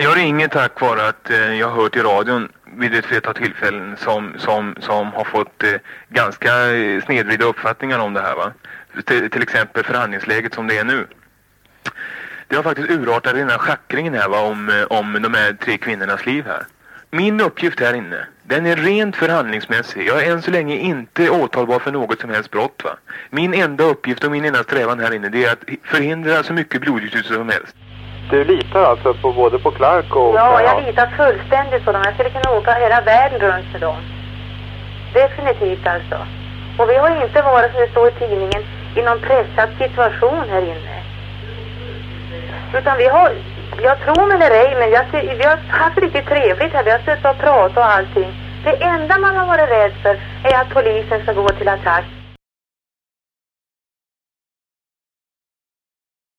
Jag ringer tack vare att eh, jag har hört i radion vid ett flertal tillfällen som, som, som har fått eh, ganska eh, snedvridna uppfattningar om det här va. Till, till exempel förhandlingsläget som det är nu. Det har faktiskt urartat i den här schackringen här va, om, eh, om de här tre kvinnornas liv här. Min uppgift här inne, den är rent förhandlingsmässig. Jag är än så länge inte åtalbar för något som helst brott va. Min enda uppgift och min enda strävan här inne det är att förhindra så mycket blodutgjutelse som helst. Du litar alltså på både på Clark och... Ja, jag litar fullständigt på dem. Jag skulle kunna åka hela världen runt med dem. Definitivt alltså. Och vi har inte varit, som det står i tidningen, i någon pressad situation här inne. Utan vi har, jag tror mig eller ej, men jag, vi har haft riktigt trevligt här. Vi har suttit och pratat och allting. Det enda man har varit rädd för är att polisen ska gå till attack.